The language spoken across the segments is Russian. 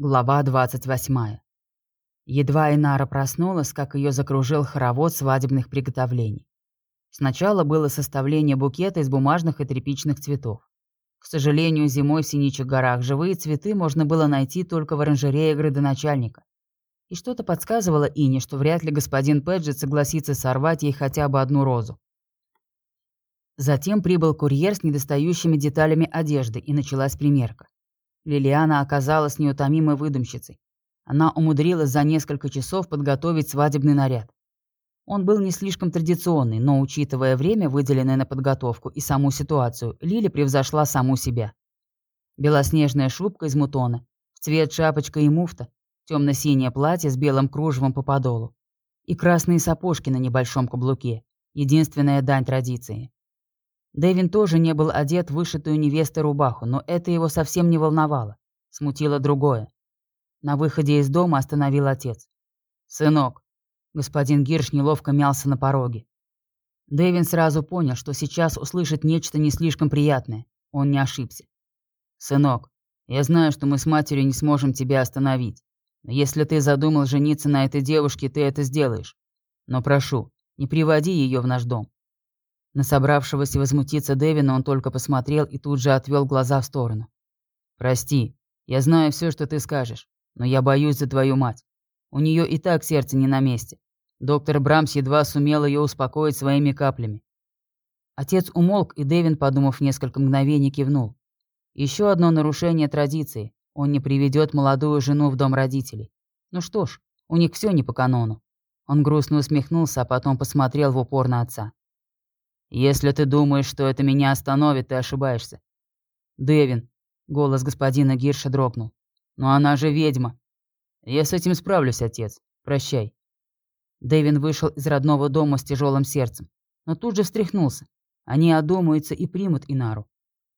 Глава 28. Едва Инара проснулась, как ее закружил хоровод свадебных приготовлений. Сначала было составление букета из бумажных и тряпичных цветов. К сожалению, зимой в Синичих горах живые цветы можно было найти только в оранжерее градоначальника. И что-то подсказывало Ине, что вряд ли господин Пэджет согласится сорвать ей хотя бы одну розу. Затем прибыл курьер с недостающими деталями одежды, и началась примерка. Лилиана оказалась неутомимой выдумщицей. Она умудрилась за несколько часов подготовить свадебный наряд. Он был не слишком традиционный, но, учитывая время, выделенное на подготовку, и саму ситуацию, Лили превзошла саму себя. Белоснежная шубка из мутона, в цвет шапочка и муфта, темно-синее платье с белым кружевом по подолу и красные сапожки на небольшом каблуке, единственная дань традиции. Дэвин тоже не был одет в вышитую невестой рубаху, но это его совсем не волновало. Смутило другое. На выходе из дома остановил отец. «Сынок». Господин Гирш неловко мялся на пороге. Дэвин сразу понял, что сейчас услышит нечто не слишком приятное. Он не ошибся. «Сынок, я знаю, что мы с матерью не сможем тебя остановить. Но если ты задумал жениться на этой девушке, ты это сделаешь. Но прошу, не приводи ее в наш дом. На собравшегося возмутиться Дэвина он только посмотрел и тут же отвел глаза в сторону. «Прости, я знаю все, что ты скажешь, но я боюсь за твою мать. У нее и так сердце не на месте. Доктор Брамс едва сумел ее успокоить своими каплями». Отец умолк, и Дэвин, подумав несколько мгновений, кивнул. Еще одно нарушение традиции. Он не приведет молодую жену в дом родителей. Ну что ж, у них все не по канону. Он грустно усмехнулся, а потом посмотрел в упор на отца. Если ты думаешь, что это меня остановит, ты ошибаешься. Дэвин, голос господина Гирша дрогнул. Но она же ведьма. Я с этим справлюсь, отец. Прощай. Дэвин вышел из родного дома с тяжелым сердцем, но тут же встряхнулся. Они одумаются и примут Инару.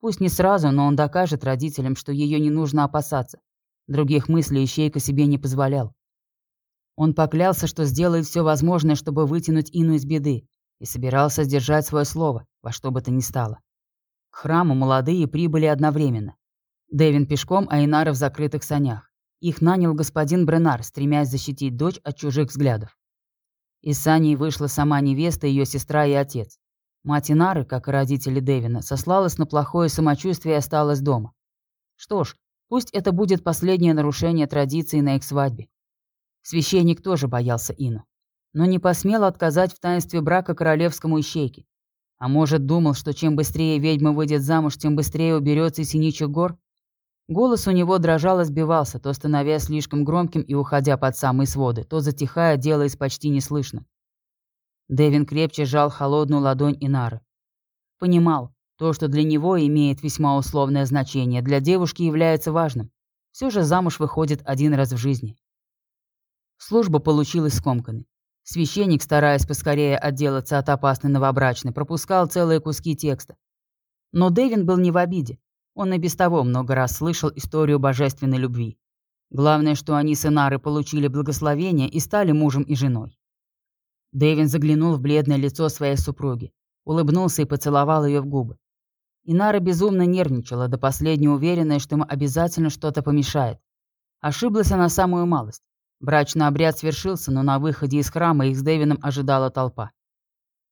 Пусть не сразу, но он докажет родителям, что ее не нужно опасаться. Других мыслей Ищейка себе не позволял. Он поклялся, что сделает все возможное, чтобы вытянуть Ину из беды, и собирался сдержать свое слово, во что бы то ни стало. К храму молодые прибыли одновременно. Дэвин пешком, а Инара в закрытых санях. Их нанял господин Бренар, стремясь защитить дочь от чужих взглядов. Из саней вышла сама невеста, ее сестра и отец. Мать Инары, как и родители Дэвина, сослалась на плохое самочувствие и осталась дома. Что ж, пусть это будет последнее нарушение традиции на их свадьбе. Священник тоже боялся Ину но не посмел отказать в таинстве брака королевскому ищейке. А может, думал, что чем быстрее ведьма выйдет замуж, тем быстрее уберется из синичих гор? Голос у него дрожал и сбивался, то становясь слишком громким и уходя под самые своды, то затихая, делаясь почти неслышным. Дэвин крепче сжал холодную ладонь Инары. Понимал, то, что для него имеет весьма условное значение, для девушки является важным. Все же замуж выходит один раз в жизни. Служба получилась скомканной. Священник, стараясь поскорее отделаться от опасной новобрачной, пропускал целые куски текста. Но Дэвин был не в обиде. Он и без того много раз слышал историю божественной любви. Главное, что они с Инарой получили благословение и стали мужем и женой. Дэвин заглянул в бледное лицо своей супруги, улыбнулся и поцеловал ее в губы. Инара безумно нервничала, до последней уверенная, что ему обязательно что-то помешает. Ошиблась она самую малость. Брачный обряд свершился, но на выходе из храма их с Дэвином ожидала толпа.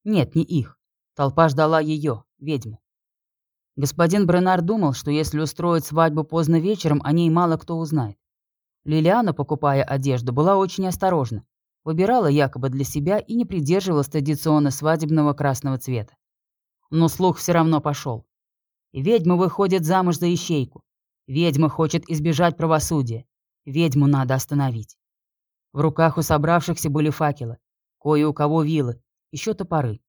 Нет, не их. Толпа ждала ее, ведьму. Господин Бренар думал, что если устроить свадьбу поздно вечером, о ней мало кто узнает. Лилиана, покупая одежду, была очень осторожна. Выбирала якобы для себя и не придерживалась традиционно свадебного красного цвета. Но слух все равно пошел. Ведьма выходит замуж за ищейку. Ведьма хочет избежать правосудия. Ведьму надо остановить. В руках у собравшихся были факелы, кое у кого вилы, еще топоры.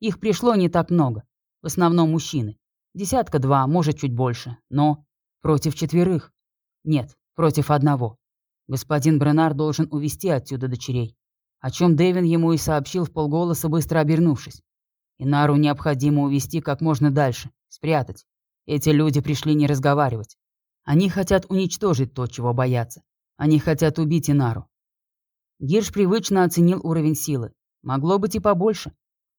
Их пришло не так много, в основном мужчины. Десятка-два, может, чуть больше, но против четверых. Нет, против одного. Господин Бренар должен увести отсюда дочерей, о чем Дэвин ему и сообщил в полголоса, быстро обернувшись. Инару необходимо увести как можно дальше, спрятать. Эти люди пришли не разговаривать. Они хотят уничтожить то, чего боятся. Они хотят убить Инару. Гирш привычно оценил уровень силы. Могло быть и побольше.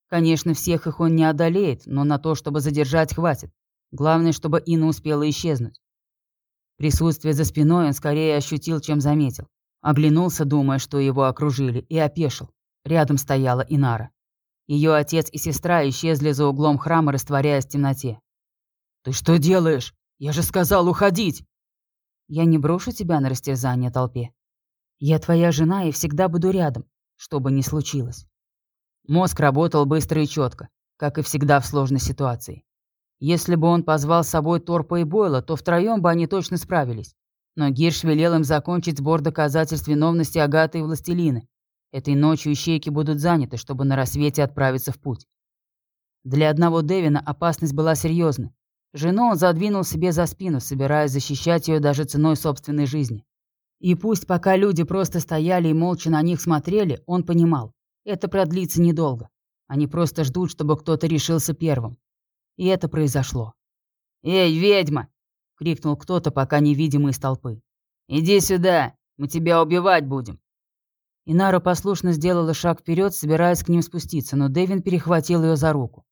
Конечно, всех их он не одолеет, но на то, чтобы задержать, хватит. Главное, чтобы Инна успела исчезнуть. Присутствие за спиной он скорее ощутил, чем заметил. Оглянулся, думая, что его окружили, и опешил. Рядом стояла Инара. Ее отец и сестра исчезли за углом храма, растворяясь в темноте. «Ты что делаешь? Я же сказал уходить!» «Я не брошу тебя на растерзание толпе. Я твоя жена и всегда буду рядом, что бы ни случилось». Мозг работал быстро и четко, как и всегда в сложной ситуации. Если бы он позвал с собой Торпа и Бойла, то втроем бы они точно справились. Но Гирш велел им закончить сбор доказательств виновности Агаты и Властелины. Этой ночью ищейки будут заняты, чтобы на рассвете отправиться в путь. Для одного Девина опасность была серьезной. Жену он задвинул себе за спину, собираясь защищать ее даже ценой собственной жизни. И пусть пока люди просто стояли и молча на них смотрели, он понимал, это продлится недолго. Они просто ждут, чтобы кто-то решился первым. И это произошло. «Эй, ведьма!» — крикнул кто-то, пока невидимый из толпы. «Иди сюда, мы тебя убивать будем!» Инара послушно сделала шаг вперед, собираясь к ним спуститься, но Дэвин перехватил ее за руку.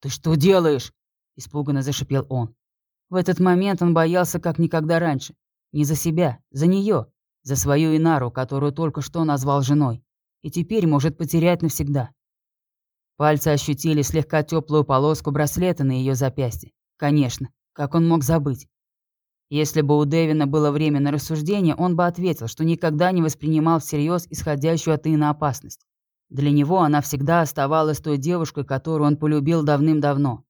«Ты что делаешь?» – испуганно зашипел он. В этот момент он боялся как никогда раньше. Не за себя, за нее, за свою Инару, которую только что назвал женой, и теперь может потерять навсегда. Пальцы ощутили слегка теплую полоску браслета на ее запястье. Конечно, как он мог забыть? Если бы у Дэвина было время на рассуждение, он бы ответил, что никогда не воспринимал всерьез исходящую от Инна опасность. Для него она всегда оставалась той девушкой, которую он полюбил давным-давно.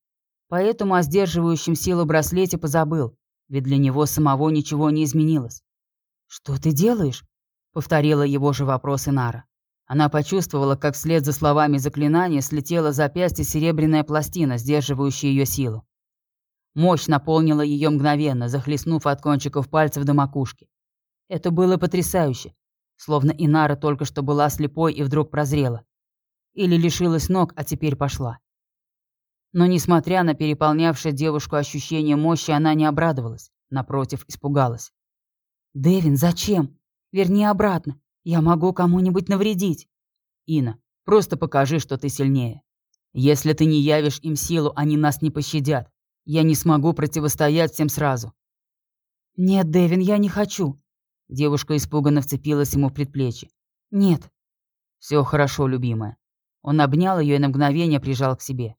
Поэтому о сдерживающем силу браслете позабыл, ведь для него самого ничего не изменилось. «Что ты делаешь?» — повторила его же вопрос Инара. Она почувствовала, как вслед за словами заклинания слетела запястье серебряная пластина, сдерживающая ее силу. Мощь наполнила ее мгновенно, захлестнув от кончиков пальцев до макушки. Это было потрясающе, словно Инара только что была слепой и вдруг прозрела. Или лишилась ног, а теперь пошла. Но, несмотря на переполнявшее девушку ощущение мощи, она не обрадовалась, напротив, испугалась. «Дэвин, зачем? Верни обратно. Я могу кому-нибудь навредить. Ина, просто покажи, что ты сильнее. Если ты не явишь им силу, они нас не пощадят. Я не смогу противостоять всем сразу. Нет, Дэвин, я не хочу. Девушка испуганно вцепилась ему в предплечье. Нет. Все хорошо, любимая. Он обнял ее и на мгновение прижал к себе.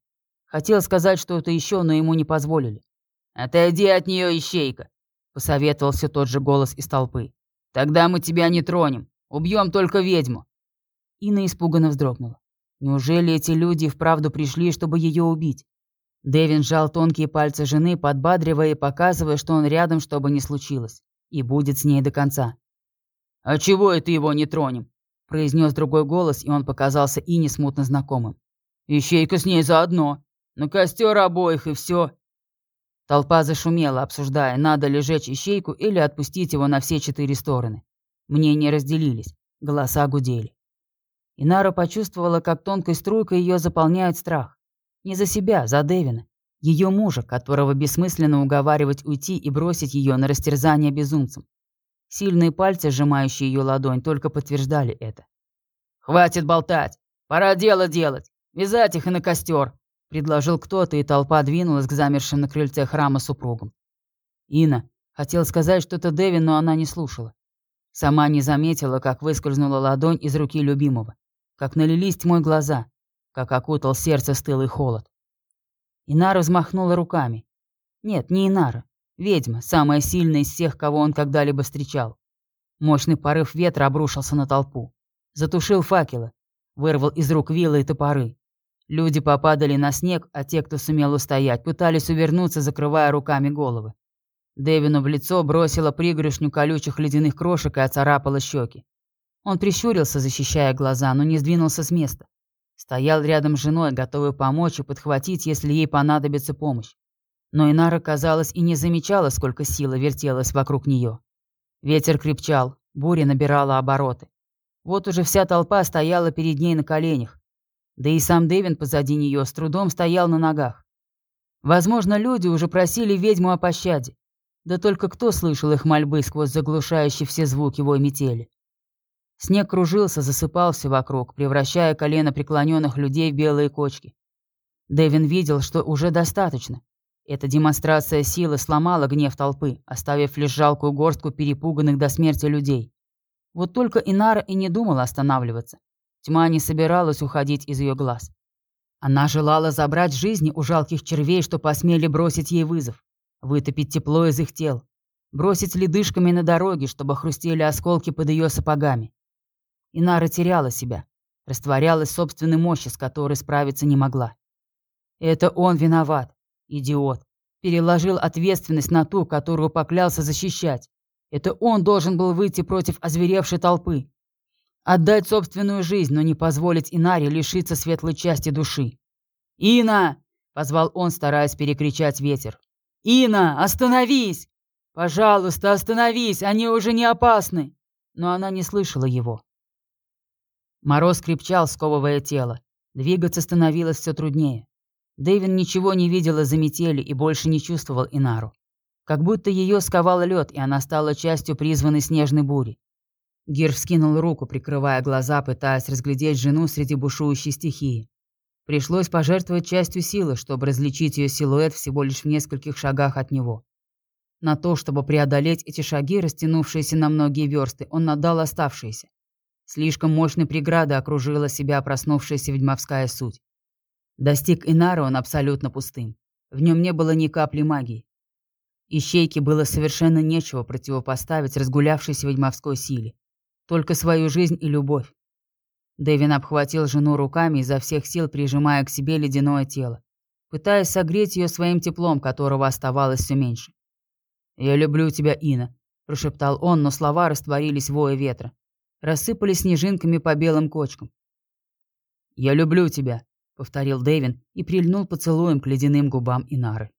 Хотел сказать что-то еще, но ему не позволили. «Отойди от нее, ищейка!» — посоветовал все тот же голос из толпы. «Тогда мы тебя не тронем. Убьем только ведьму». Инна испуганно вздрогнула. Неужели эти люди вправду пришли, чтобы ее убить? Дэвин сжал тонкие пальцы жены, подбадривая и показывая, что он рядом, чтобы не случилось. И будет с ней до конца. «А чего это его не тронем?» произнес другой голос, и он показался Ине смутно знакомым. «Ищейка с ней заодно. На костер обоих и все. Толпа зашумела, обсуждая, надо ли жечь ищейку или отпустить его на все четыре стороны. Мнения разделились, голоса гудели. Инара почувствовала, как тонкой струйкой ее заполняет страх. Не за себя, за Девина. Ее мужа, которого бессмысленно уговаривать уйти и бросить ее на растерзание безумцам. Сильные пальцы, сжимающие ее ладонь, только подтверждали это. «Хватит болтать! Пора дело делать! Вязать их и на костер!» Предложил кто-то, и толпа двинулась к замершим на крыльце храма супругам. Ина хотел сказать что-то Дэвин, но она не слушала. Сама не заметила, как выскользнула ладонь из руки любимого, как налились тьмой глаза, как окутал сердце стылый холод. Инара взмахнула руками. Нет, не Инара. Ведьма, самая сильная из всех, кого он когда-либо встречал. Мощный порыв ветра обрушился на толпу. Затушил факелы. Вырвал из рук вилы и топоры. Люди попадали на снег, а те, кто сумел устоять, пытались увернуться, закрывая руками головы. Дэвину в лицо бросило пригоршню колючих ледяных крошек и оцарапало щеки. Он прищурился, защищая глаза, но не сдвинулся с места. Стоял рядом с женой, готовый помочь и подхватить, если ей понадобится помощь. Но Инара, казалось, и не замечала, сколько силы вертелось вокруг нее. Ветер крепчал, буря набирала обороты. Вот уже вся толпа стояла перед ней на коленях, да и сам Дэвин позади нее с трудом стоял на ногах. Возможно, люди уже просили ведьму о пощаде. Да только кто слышал их мольбы сквозь заглушающие все звуки вой метели? Снег кружился, засыпался вокруг, превращая колено преклоненных людей в белые кочки. Дэвин видел, что уже достаточно. Эта демонстрация силы сломала гнев толпы, оставив лишь жалкую горстку перепуганных до смерти людей. Вот только Инара и не думала останавливаться. Тьма не собиралась уходить из ее глаз. Она желала забрать жизни у жалких червей, что посмели бросить ей вызов, вытопить тепло из их тел, бросить ледышками на дороге, чтобы хрустели осколки под ее сапогами. Инара теряла себя, растворялась в собственной мощи, с которой справиться не могла. Это он виноват, идиот. Переложил ответственность на ту, которую поклялся защищать. Это он должен был выйти против озверевшей толпы. Отдать собственную жизнь, но не позволить Инаре лишиться светлой части души. «Ина!» — позвал он, стараясь перекричать ветер. «Ина, остановись! Пожалуйста, остановись, они уже не опасны!» Но она не слышала его. Мороз крепчал, сковывая тело. Двигаться становилось все труднее. Дэйвин ничего не видел из-за метели и больше не чувствовал Инару. Как будто ее сковал лед, и она стала частью призванной снежной бури. Гир вскинул руку, прикрывая глаза, пытаясь разглядеть жену среди бушующей стихии. Пришлось пожертвовать частью силы, чтобы различить ее силуэт всего лишь в нескольких шагах от него. На то, чтобы преодолеть эти шаги, растянувшиеся на многие версты, он надал оставшиеся. Слишком мощной преграды окружила себя проснувшаяся ведьмовская суть. Достиг Инара он абсолютно пустым. В нем не было ни капли магии. Ищейке было совершенно нечего противопоставить разгулявшейся ведьмовской силе. Только свою жизнь и любовь. Дэвин обхватил жену руками, изо всех сил прижимая к себе ледяное тело, пытаясь согреть ее своим теплом, которого оставалось все меньше. «Я люблю тебя, Ина», – прошептал он, но слова растворились в вое ветра рассыпались снежинками по белым кочкам. «Я люблю тебя», — повторил Дэвин и прильнул поцелуем к ледяным губам Инары.